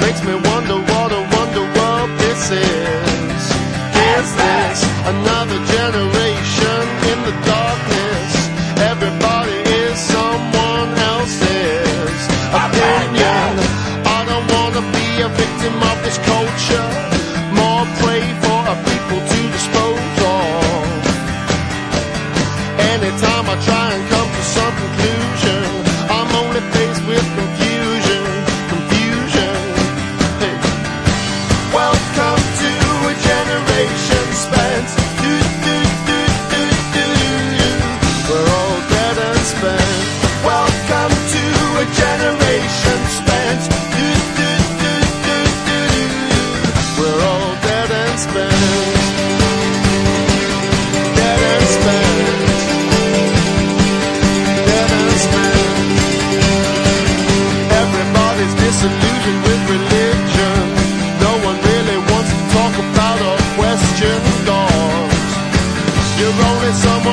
makes me wonder what a wonder world this is. Is this another?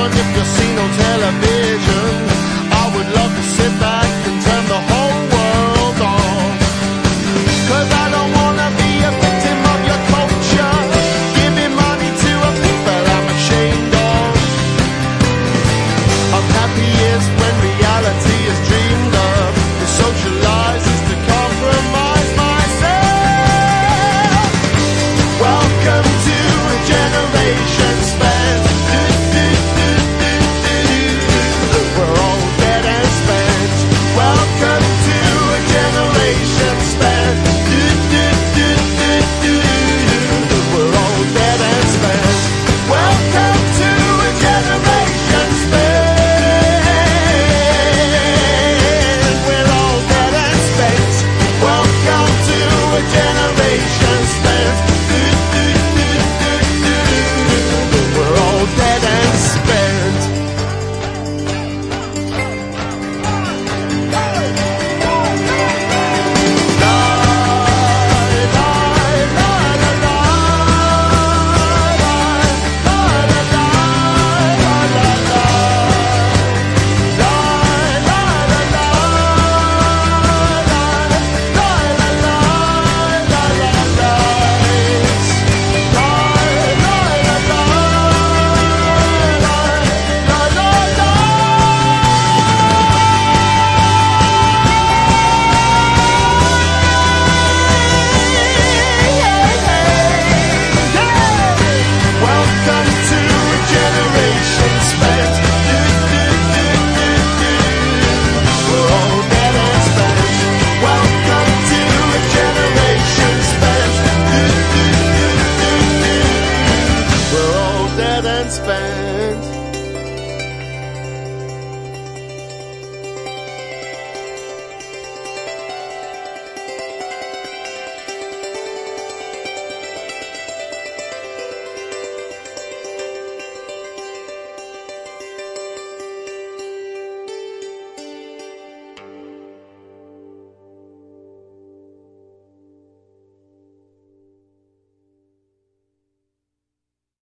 If you see no television.